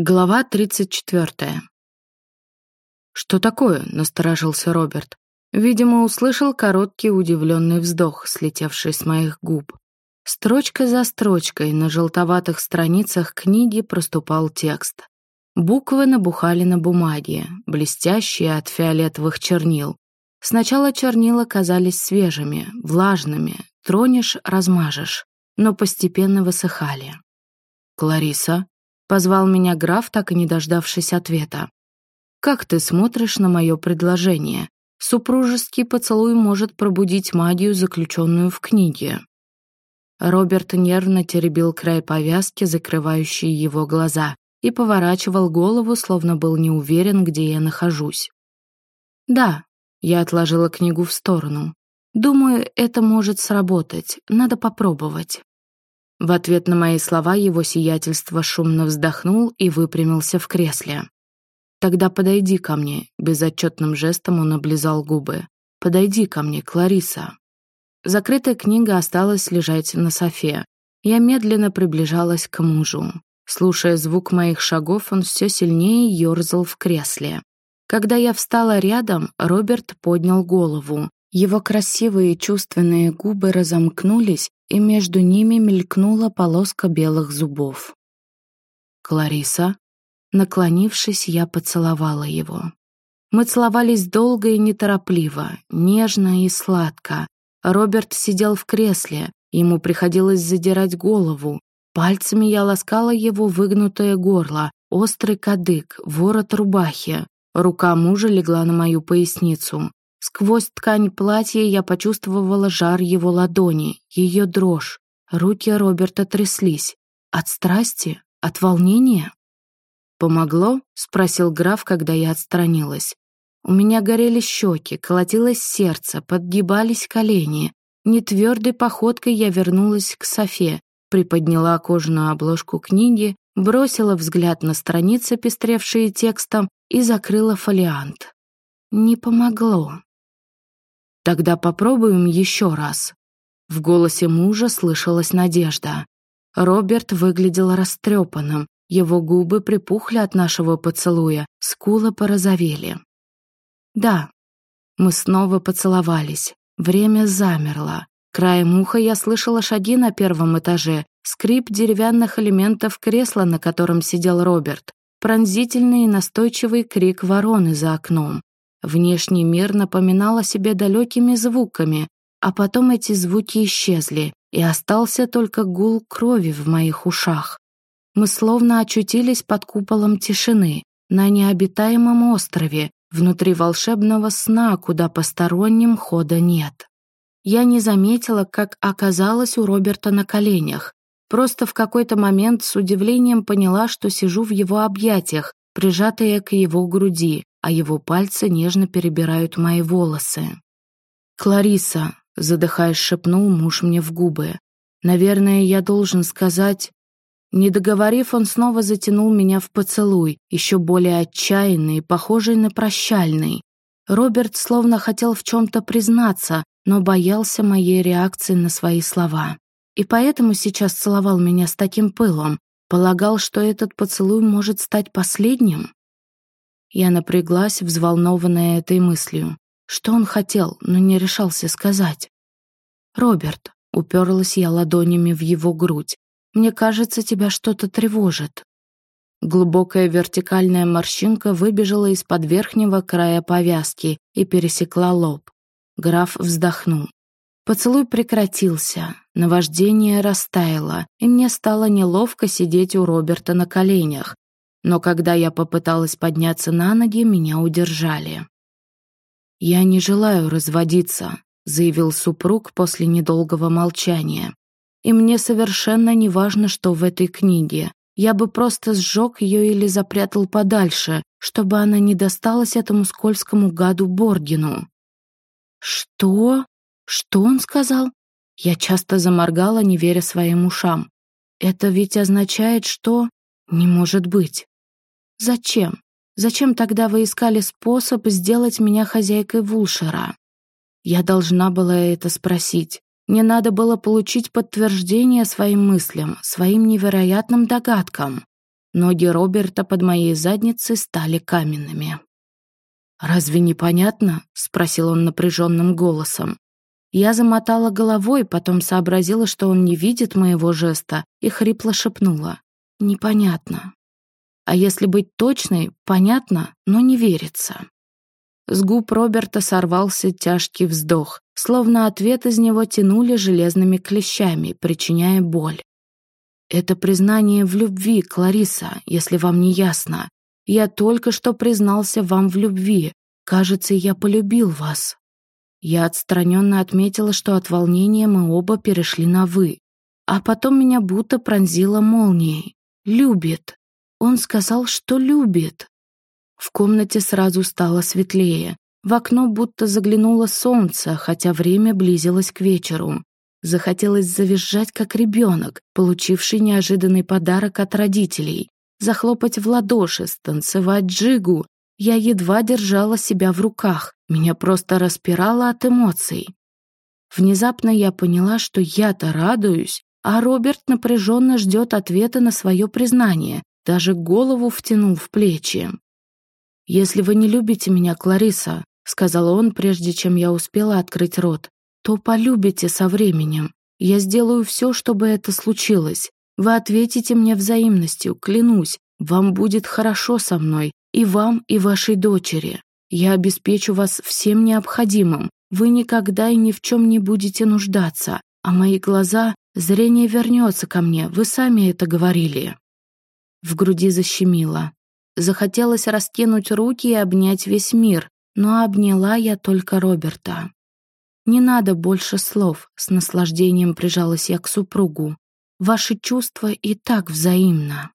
Глава 34. «Что такое?» — насторожился Роберт. Видимо, услышал короткий удивленный вздох, слетевший с моих губ. Строчка за строчкой на желтоватых страницах книги проступал текст. Буквы набухали на бумаге, блестящие от фиолетовых чернил. Сначала чернила казались свежими, влажными, тронешь — размажешь, но постепенно высыхали. «Клариса?» Позвал меня граф, так и не дождавшись ответа. «Как ты смотришь на мое предложение? Супружеский поцелуй может пробудить магию, заключенную в книге». Роберт нервно теребил край повязки, закрывающей его глаза, и поворачивал голову, словно был не уверен, где я нахожусь. «Да», — я отложила книгу в сторону. «Думаю, это может сработать. Надо попробовать». В ответ на мои слова его сиятельство шумно вздохнул и выпрямился в кресле. «Тогда подойди ко мне», — безотчетным жестом он облизал губы. «Подойди ко мне, Клариса». Закрытая книга осталась лежать на софе. Я медленно приближалась к мужу. Слушая звук моих шагов, он все сильнее ерзал в кресле. Когда я встала рядом, Роберт поднял голову. Его красивые чувственные губы разомкнулись, и между ними мелькнула полоска белых зубов. «Клариса?» Наклонившись, я поцеловала его. Мы целовались долго и неторопливо, нежно и сладко. Роберт сидел в кресле, ему приходилось задирать голову. Пальцами я ласкала его выгнутое горло, острый кадык, ворот рубахи. Рука мужа легла на мою поясницу. Сквозь ткань платья я почувствовала жар его ладони, ее дрожь. Руки Роберта тряслись. От страсти? От волнения? «Помогло?» — спросил граф, когда я отстранилась. У меня горели щеки, колотилось сердце, подгибались колени. Нетвердой походкой я вернулась к Софе, приподняла кожаную обложку книги, бросила взгляд на страницы, пестревшие текстом, и закрыла фолиант. Не помогло. Тогда попробуем еще раз. В голосе мужа слышалась надежда. Роберт выглядел растрепанным, его губы припухли от нашего поцелуя, скулы порозовели. Да, мы снова поцеловались. Время замерло. Краем уха я слышала шаги на первом этаже, скрип деревянных элементов кресла, на котором сидел Роберт, пронзительный и настойчивый крик вороны за окном. Внешний мир напоминал о себе далекими звуками, а потом эти звуки исчезли, и остался только гул крови в моих ушах. Мы словно очутились под куполом тишины, на необитаемом острове, внутри волшебного сна, куда посторонним хода нет. Я не заметила, как оказалась у Роберта на коленях. Просто в какой-то момент с удивлением поняла, что сижу в его объятиях, прижатая к его груди, а его пальцы нежно перебирают мои волосы. «Клариса», — задыхаясь, шепнул муж мне в губы. «Наверное, я должен сказать...» Не договорив, он снова затянул меня в поцелуй, еще более отчаянный, похожий на прощальный. Роберт словно хотел в чем-то признаться, но боялся моей реакции на свои слова. И поэтому сейчас целовал меня с таким пылом, полагал, что этот поцелуй может стать последним. Я напряглась, взволнованная этой мыслью. Что он хотел, но не решался сказать? «Роберт», — уперлась я ладонями в его грудь, «мне кажется, тебя что-то тревожит». Глубокая вертикальная морщинка выбежала из-под верхнего края повязки и пересекла лоб. Граф вздохнул. Поцелуй прекратился, наваждение растаяло, и мне стало неловко сидеть у Роберта на коленях, но когда я попыталась подняться на ноги, меня удержали. «Я не желаю разводиться», — заявил супруг после недолгого молчания. «И мне совершенно не важно, что в этой книге. Я бы просто сжег ее или запрятал подальше, чтобы она не досталась этому скользкому гаду Боргину». «Что? Что он сказал?» Я часто заморгала, не веря своим ушам. «Это ведь означает, что...» «Не может быть». Зачем? Зачем тогда вы искали способ сделать меня хозяйкой Вулшера? Я должна была это спросить. Мне надо было получить подтверждение своим мыслям, своим невероятным догадкам. Ноги Роберта под моей задницей стали каменными. «Разве не понятно?» — спросил он напряженным голосом. Я замотала головой, потом сообразила, что он не видит моего жеста, и хрипло шепнула. «Непонятно». А если быть точной, понятно, но не верится. С губ Роберта сорвался тяжкий вздох, словно ответ из него тянули железными клещами, причиняя боль. «Это признание в любви, Клариса, если вам не ясно. Я только что признался вам в любви. Кажется, я полюбил вас». Я отстраненно отметила, что от волнения мы оба перешли на «вы». А потом меня будто пронзило молнией. «Любит». Он сказал, что любит. В комнате сразу стало светлее. В окно будто заглянуло солнце, хотя время близилось к вечеру. Захотелось завизжать, как ребенок, получивший неожиданный подарок от родителей. Захлопать в ладоши, станцевать джигу. Я едва держала себя в руках. Меня просто распирало от эмоций. Внезапно я поняла, что я-то радуюсь, а Роберт напряженно ждет ответа на свое признание, даже голову втянул в плечи. «Если вы не любите меня, Клариса», — сказал он, прежде чем я успела открыть рот, «то полюбите со временем. Я сделаю все, чтобы это случилось. Вы ответите мне взаимностью, клянусь. Вам будет хорошо со мной, и вам, и вашей дочери. Я обеспечу вас всем необходимым. Вы никогда и ни в чем не будете нуждаться, а мои глаза, зрение вернется ко мне, вы сами это говорили». В груди защемило. Захотелось раскинуть руки и обнять весь мир, но обняла я только Роберта. «Не надо больше слов», — с наслаждением прижалась я к супругу. «Ваши чувства и так взаимно».